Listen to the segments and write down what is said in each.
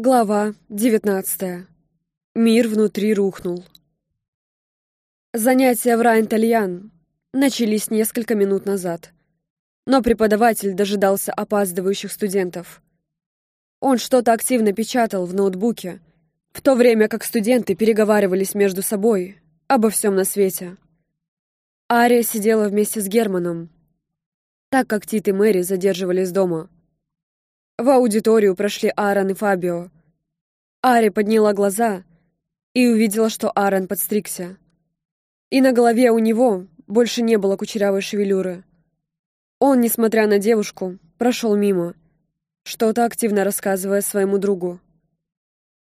Глава девятнадцатая. Мир внутри рухнул. Занятия в Райн-Тальян начались несколько минут назад, но преподаватель дожидался опаздывающих студентов. Он что-то активно печатал в ноутбуке, в то время как студенты переговаривались между собой обо всем на свете. Ария сидела вместе с Германом, так как Тит и Мэри задерживались дома. В аудиторию прошли Аарон и Фабио. Ари подняла глаза и увидела, что Аарон подстригся. И на голове у него больше не было кучерявой шевелюры. Он, несмотря на девушку, прошел мимо, что-то активно рассказывая своему другу.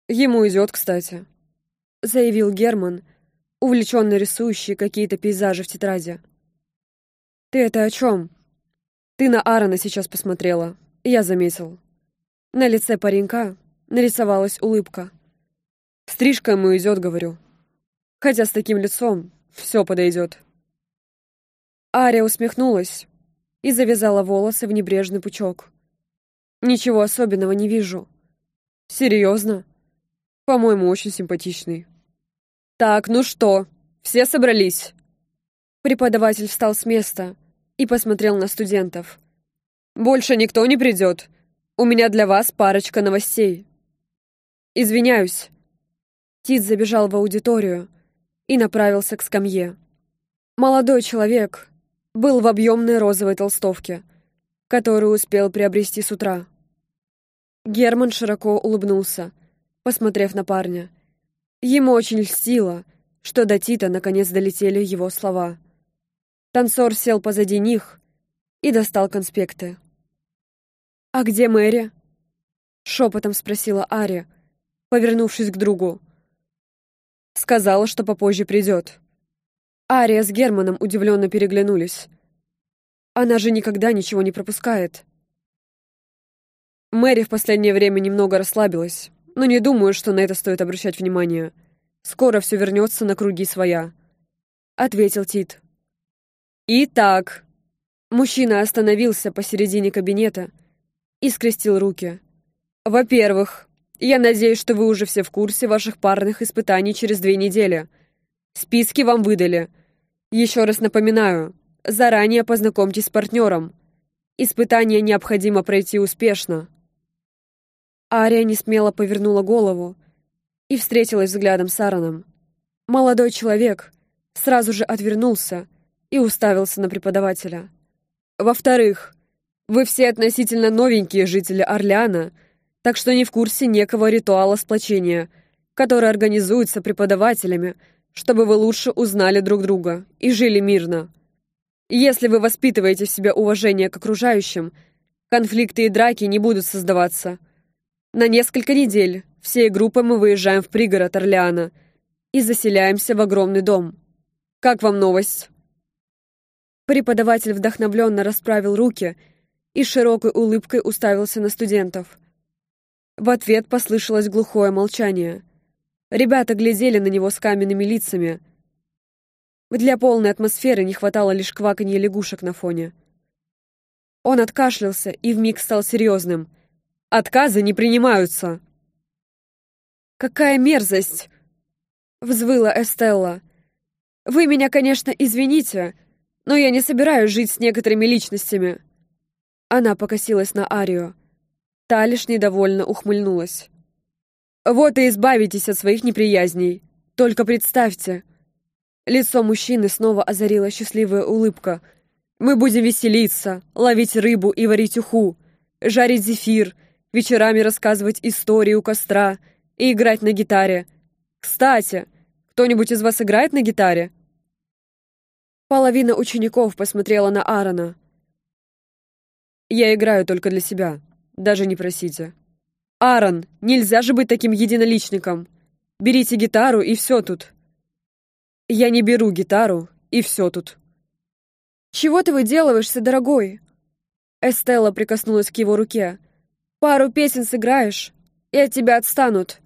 «Ему идет, кстати», — заявил Герман, увлеченно рисующий какие-то пейзажи в тетради. «Ты это о чем?» «Ты на Аарона сейчас посмотрела», я заметил. На лице паренька нарисовалась улыбка. Стрижка ему идет, говорю. Хотя с таким лицом все подойдет. Ария усмехнулась и завязала волосы в небрежный пучок. Ничего особенного не вижу. Серьезно? По-моему, очень симпатичный. Так, ну что, все собрались? Преподаватель встал с места и посмотрел на студентов. Больше никто не придет. У меня для вас парочка новостей. Извиняюсь. Тит забежал в аудиторию и направился к скамье. Молодой человек был в объемной розовой толстовке, которую успел приобрести с утра. Герман широко улыбнулся, посмотрев на парня. Ему очень льстило, что до Тита наконец долетели его слова. Танцор сел позади них и достал конспекты. «А где Мэри?» — шепотом спросила Ари, повернувшись к другу. Сказала, что попозже придет. Ария с Германом удивленно переглянулись. Она же никогда ничего не пропускает. Мэри в последнее время немного расслабилась, но не думаю, что на это стоит обращать внимание. Скоро все вернется на круги своя, — ответил Тит. Итак, мужчина остановился посередине кабинета и скрестил руки. «Во-первых, я надеюсь, что вы уже все в курсе ваших парных испытаний через две недели. Списки вам выдали. Еще раз напоминаю, заранее познакомьтесь с партнером. Испытание необходимо пройти успешно». Ария несмело повернула голову и встретилась взглядом с Аароном. Молодой человек сразу же отвернулся и уставился на преподавателя. «Во-вторых, вы все относительно новенькие жители Орлеана, так что не в курсе некого ритуала сплочения, который организуется преподавателями, чтобы вы лучше узнали друг друга и жили мирно. Если вы воспитываете в себе уважение к окружающим, конфликты и драки не будут создаваться. На несколько недель всей группой мы выезжаем в пригород Орлеана и заселяемся в огромный дом. Как вам новость?» Преподаватель вдохновленно расправил руки и широкой улыбкой уставился на студентов. В ответ послышалось глухое молчание. Ребята глядели на него с каменными лицами. Для полной атмосферы не хватало лишь кваканья лягушек на фоне. Он откашлялся и вмиг стал серьезным. «Отказы не принимаются!» «Какая мерзость!» — взвыла Эстелла. «Вы меня, конечно, извините, но я не собираюсь жить с некоторыми личностями». Она покосилась на Арию. Та лишь недовольно ухмыльнулась. «Вот и избавитесь от своих неприязней. Только представьте». Лицо мужчины снова озарила счастливая улыбка. «Мы будем веселиться, ловить рыбу и варить уху, жарить зефир, вечерами рассказывать истории у костра и играть на гитаре. Кстати, кто-нибудь из вас играет на гитаре?» Половина учеников посмотрела на Аарона. Я играю только для себя. Даже не просите. Аарон, нельзя же быть таким единоличником. Берите гитару, и все тут. Я не беру гитару, и все тут. Чего ты выделываешься, дорогой? Эстелла прикоснулась к его руке. Пару песен сыграешь, и от тебя отстанут.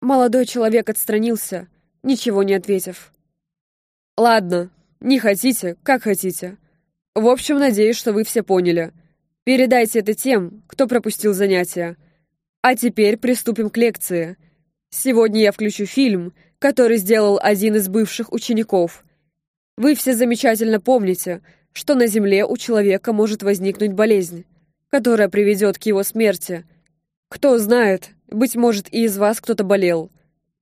Молодой человек отстранился, ничего не ответив. «Ладно, не хотите, как хотите. В общем, надеюсь, что вы все поняли. Передайте это тем, кто пропустил занятия. А теперь приступим к лекции. Сегодня я включу фильм, который сделал один из бывших учеников. Вы все замечательно помните, что на Земле у человека может возникнуть болезнь, которая приведет к его смерти. Кто знает, быть может, и из вас кто-то болел.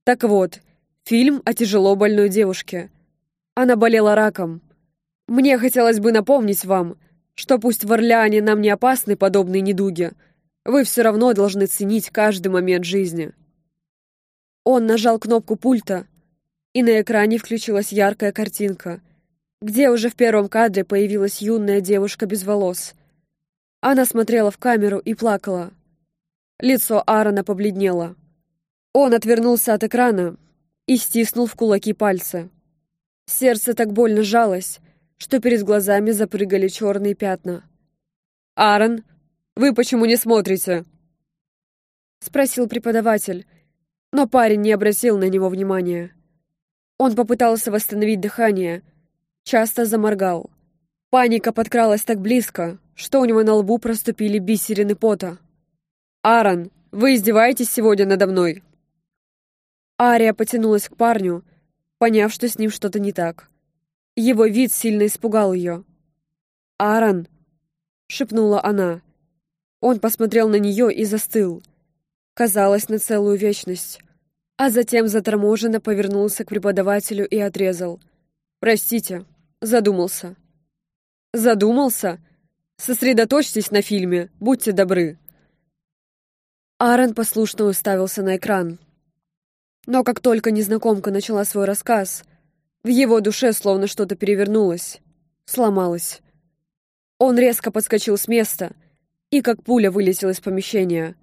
Так вот, фильм о тяжело больной девушке. Она болела раком. Мне хотелось бы напомнить вам, что пусть в Орлеане нам не опасны подобные недуги, вы все равно должны ценить каждый момент жизни. Он нажал кнопку пульта, и на экране включилась яркая картинка, где уже в первом кадре появилась юная девушка без волос. Она смотрела в камеру и плакала. Лицо Аарона побледнело. Он отвернулся от экрана и стиснул в кулаки пальцы. Сердце так больно жалось, что перед глазами запрыгали черные пятна. «Аарон, вы почему не смотрите?» Спросил преподаватель, но парень не обратил на него внимания. Он попытался восстановить дыхание, часто заморгал. Паника подкралась так близко, что у него на лбу проступили бисерины пота. «Аарон, вы издеваетесь сегодня надо мной?» Ария потянулась к парню, поняв, что с ним что-то не так. Его вид сильно испугал ее. «Аарон!» — шепнула она. Он посмотрел на нее и застыл. Казалось, на целую вечность. А затем заторможенно повернулся к преподавателю и отрезал. «Простите, задумался». «Задумался? Сосредоточьтесь на фильме, будьте добры». Аарон послушно уставился на экран. Но как только незнакомка начала свой рассказ, в его душе словно что-то перевернулось, сломалось. Он резко подскочил с места и как пуля вылетел из помещения.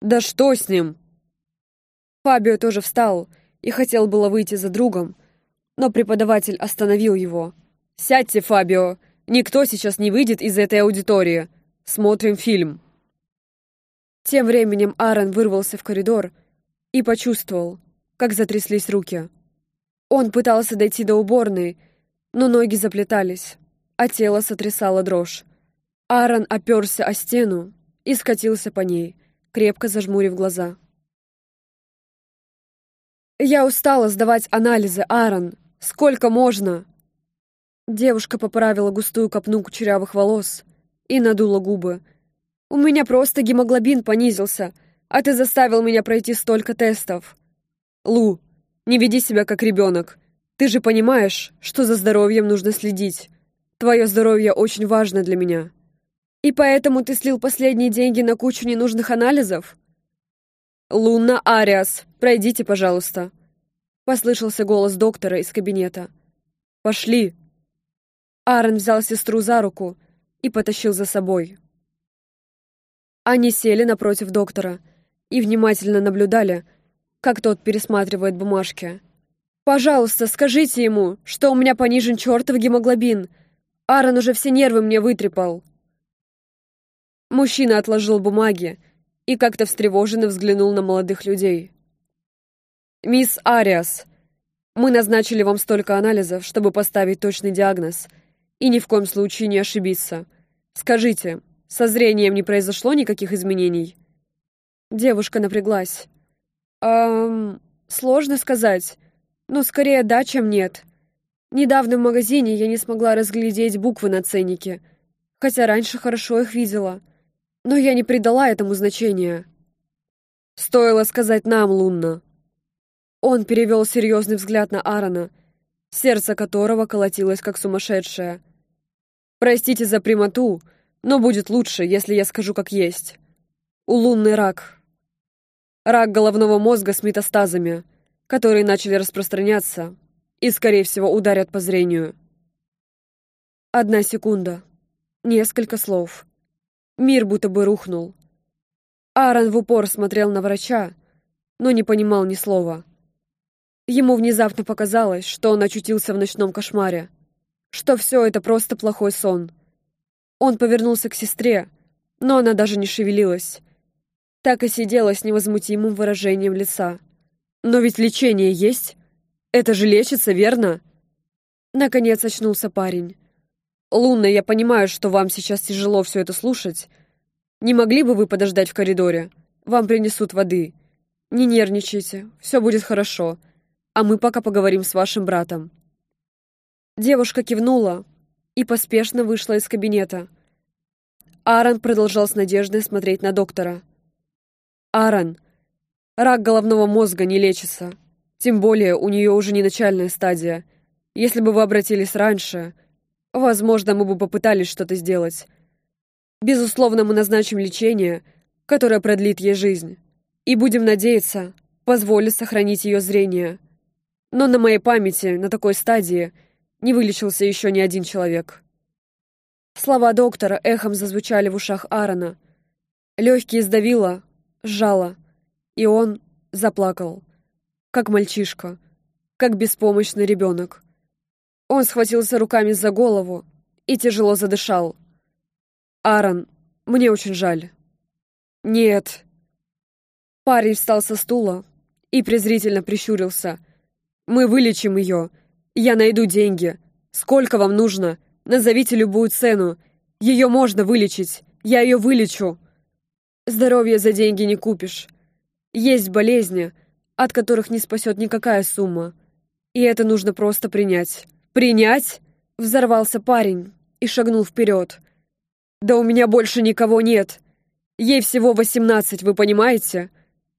«Да что с ним?» Фабио тоже встал и хотел было выйти за другом, но преподаватель остановил его. «Сядьте, Фабио! Никто сейчас не выйдет из этой аудитории. Смотрим фильм!» Тем временем Аарон вырвался в коридор и почувствовал, как затряслись руки. Он пытался дойти до уборной, но ноги заплетались, а тело сотрясало дрожь. Аарон оперся о стену и скатился по ней, крепко зажмурив глаза. «Я устала сдавать анализы, Аарон. Сколько можно?» Девушка поправила густую копну кучерявых волос и надула губы. «У меня просто гемоглобин понизился, а ты заставил меня пройти столько тестов». «Лу, не веди себя как ребенок. Ты же понимаешь, что за здоровьем нужно следить. Твое здоровье очень важно для меня. И поэтому ты слил последние деньги на кучу ненужных анализов? Луна Ариас, пройдите, пожалуйста. Послышался голос доктора из кабинета. Пошли. Аарон взял сестру за руку и потащил за собой. Они сели напротив доктора и внимательно наблюдали, как тот пересматривает бумажки. «Пожалуйста, скажите ему, что у меня понижен чертов гемоглобин. Аарон уже все нервы мне вытрепал». Мужчина отложил бумаги и как-то встревоженно взглянул на молодых людей. «Мисс Ариас, мы назначили вам столько анализов, чтобы поставить точный диагноз и ни в коем случае не ошибиться. Скажите, со зрением не произошло никаких изменений?» Девушка напряглась. Эм, сложно сказать. Но скорее да, чем нет. Недавно в магазине я не смогла разглядеть буквы на ценнике, хотя раньше хорошо их видела. Но я не придала этому значения. Стоило сказать нам, Лунна. Он перевел серьезный взгляд на Аарона, сердце которого колотилось как сумасшедшее. «Простите за прямоту, но будет лучше, если я скажу как есть. У Лунный рак, Рак головного мозга с метастазами, которые начали распространяться и, скорее всего, ударят по зрению. Одна секунда. Несколько слов. Мир будто бы рухнул. Аарон в упор смотрел на врача, но не понимал ни слова. Ему внезапно показалось, что он очутился в ночном кошмаре, что все это просто плохой сон. Он повернулся к сестре, но она даже не шевелилась так и сидела с невозмутимым выражением лица. «Но ведь лечение есть? Это же лечится, верно?» Наконец очнулся парень. «Лунна, я понимаю, что вам сейчас тяжело все это слушать. Не могли бы вы подождать в коридоре? вам принесут воды. Не нервничайте, все будет хорошо, а мы пока поговорим с вашим братом». Девушка кивнула и поспешно вышла из кабинета. Аарон продолжал с надеждой смотреть на доктора. «Аарон, рак головного мозга не лечится. Тем более у нее уже не начальная стадия. Если бы вы обратились раньше, возможно, мы бы попытались что-то сделать. Безусловно, мы назначим лечение, которое продлит ей жизнь. И будем надеяться, позволит сохранить ее зрение. Но на моей памяти на такой стадии не вылечился еще ни один человек». Слова доктора эхом зазвучали в ушах Аарона. Легкие сдавило, сжало, и он заплакал, как мальчишка, как беспомощный ребенок. Он схватился руками за голову и тяжело задышал. «Аарон, мне очень жаль». «Нет». Парень встал со стула и презрительно прищурился. «Мы вылечим ее. Я найду деньги. Сколько вам нужно?» Назовите любую цену. Ее можно вылечить. Я ее вылечу. Здоровье за деньги не купишь. Есть болезни, от которых не спасет никакая сумма. И это нужно просто принять. Принять? Взорвался парень и шагнул вперед. Да у меня больше никого нет. Ей всего восемнадцать, вы понимаете?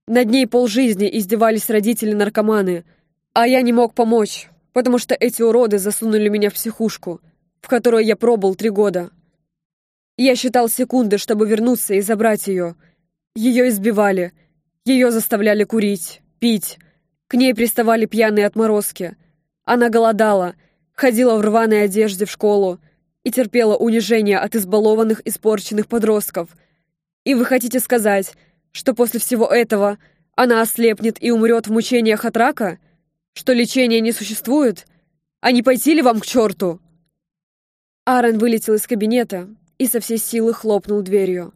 Над ней полжизни издевались родители-наркоманы, а я не мог помочь, потому что эти уроды засунули меня в психушку в которой я пробыл три года. Я считал секунды, чтобы вернуться и забрать ее. Ее избивали, ее заставляли курить, пить. К ней приставали пьяные отморозки. Она голодала, ходила в рваной одежде в школу и терпела унижение от избалованных, испорченных подростков. И вы хотите сказать, что после всего этого она ослепнет и умрет в мучениях от рака? Что лечения не существует? А не пойти ли вам к черту?» Аарон вылетел из кабинета и со всей силы хлопнул дверью.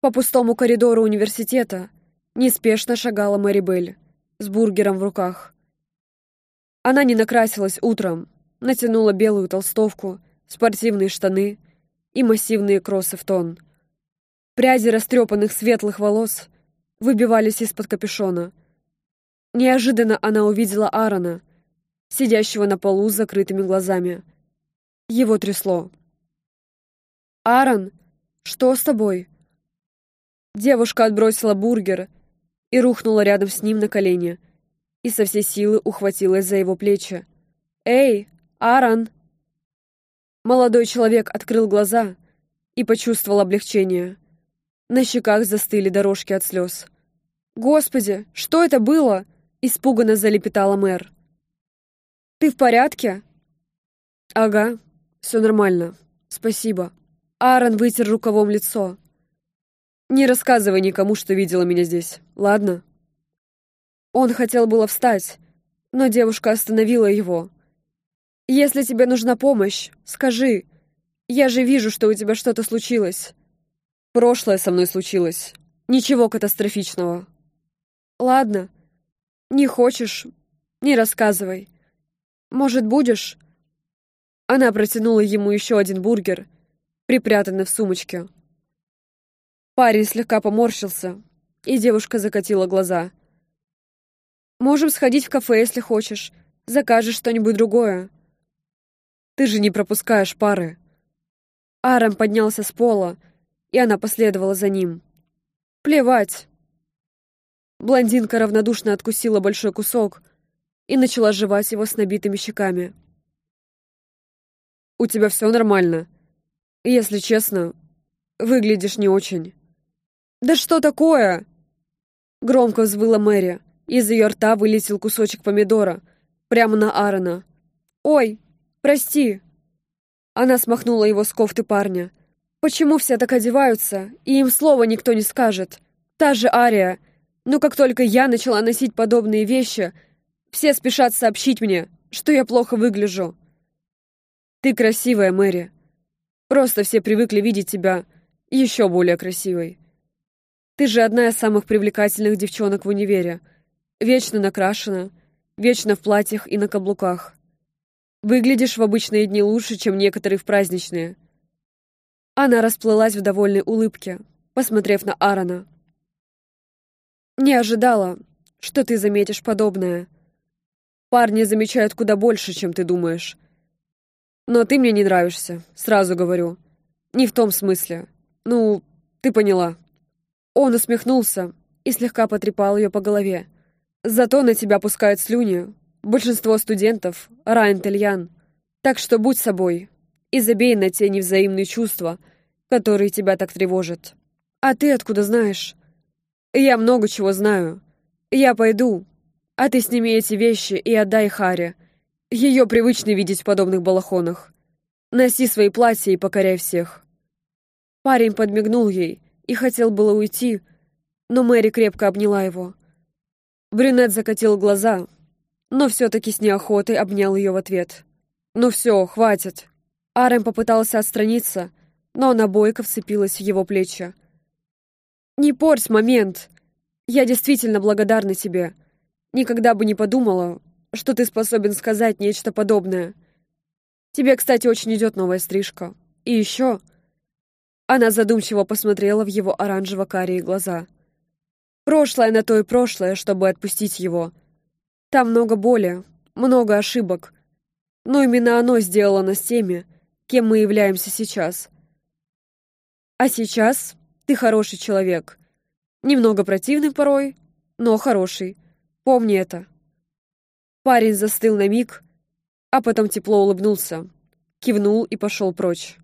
По пустому коридору университета неспешно шагала Мэри Белль с бургером в руках. Она не накрасилась утром, натянула белую толстовку, спортивные штаны и массивные кроссы в тон. Пряди растрепанных светлых волос выбивались из-под капюшона. Неожиданно она увидела Аарона, сидящего на полу с закрытыми глазами. Его трясло. «Аарон, что с тобой?» Девушка отбросила бургер и рухнула рядом с ним на колени и со всей силы ухватилась за его плечи. «Эй, Аарон!» Молодой человек открыл глаза и почувствовал облегчение. На щеках застыли дорожки от слез. «Господи, что это было?» — испуганно залепетала мэр. «Ты в порядке?» «Ага, все нормально. Спасибо. Аарон вытер рукавом лицо. Не рассказывай никому, что видела меня здесь, ладно? Он хотел было встать, но девушка остановила его. Если тебе нужна помощь, скажи. Я же вижу, что у тебя что-то случилось. Прошлое со мной случилось. Ничего катастрофичного. Ладно. Не хочешь? Не рассказывай. Может, будешь? Она протянула ему еще один бургер, припрятанный в сумочке. Парень слегка поморщился, и девушка закатила глаза. «Можем сходить в кафе, если хочешь. Закажешь что-нибудь другое». «Ты же не пропускаешь пары». Арам поднялся с пола, и она последовала за ним. «Плевать». Блондинка равнодушно откусила большой кусок и начала жевать его с набитыми щеками. «У тебя все нормально. Если честно, выглядишь не очень». «Да что такое?» Громко взвыла Мэри. Из ее рта вылетел кусочек помидора. Прямо на Аарона. «Ой, прости!» Она смахнула его с кофты парня. «Почему все так одеваются, и им слова никто не скажет? Та же Ария. Но как только я начала носить подобные вещи, все спешат сообщить мне, что я плохо выгляжу. Ты красивая, Мэри. Просто все привыкли видеть тебя еще более красивой. Ты же одна из самых привлекательных девчонок в универе. Вечно накрашена, вечно в платьях и на каблуках. Выглядишь в обычные дни лучше, чем некоторые в праздничные. Она расплылась в довольной улыбке, посмотрев на Аарона. «Не ожидала, что ты заметишь подобное. Парни замечают куда больше, чем ты думаешь. Но ты мне не нравишься, сразу говорю. Не в том смысле. Ну, ты поняла». Он усмехнулся и слегка потрепал ее по голове. «Зато на тебя пускают слюни. Большинство студентов — Райан Тельян. Так что будь собой и забей на те невзаимные чувства, которые тебя так тревожат. А ты откуда знаешь? Я много чего знаю. Я пойду, а ты сними эти вещи и отдай Харе. Ее привычно видеть в подобных балахонах. Носи свои платья и покоряй всех». Парень подмигнул ей и хотел было уйти, но Мэри крепко обняла его. Брюнет закатил глаза, но все-таки с неохотой обнял ее в ответ. «Ну все, хватит». Арем попытался отстраниться, но она бойко вцепилась в его плечи. «Не порть момент! Я действительно благодарна тебе. Никогда бы не подумала, что ты способен сказать нечто подобное. Тебе, кстати, очень идет новая стрижка. И еще...» Она задумчиво посмотрела в его оранжево-карие глаза. «Прошлое на то и прошлое, чтобы отпустить его. Там много боли, много ошибок. Но именно оно сделало нас теми, кем мы являемся сейчас. А сейчас ты хороший человек. Немного противный порой, но хороший. Помни это». Парень застыл на миг, а потом тепло улыбнулся, кивнул и пошел прочь.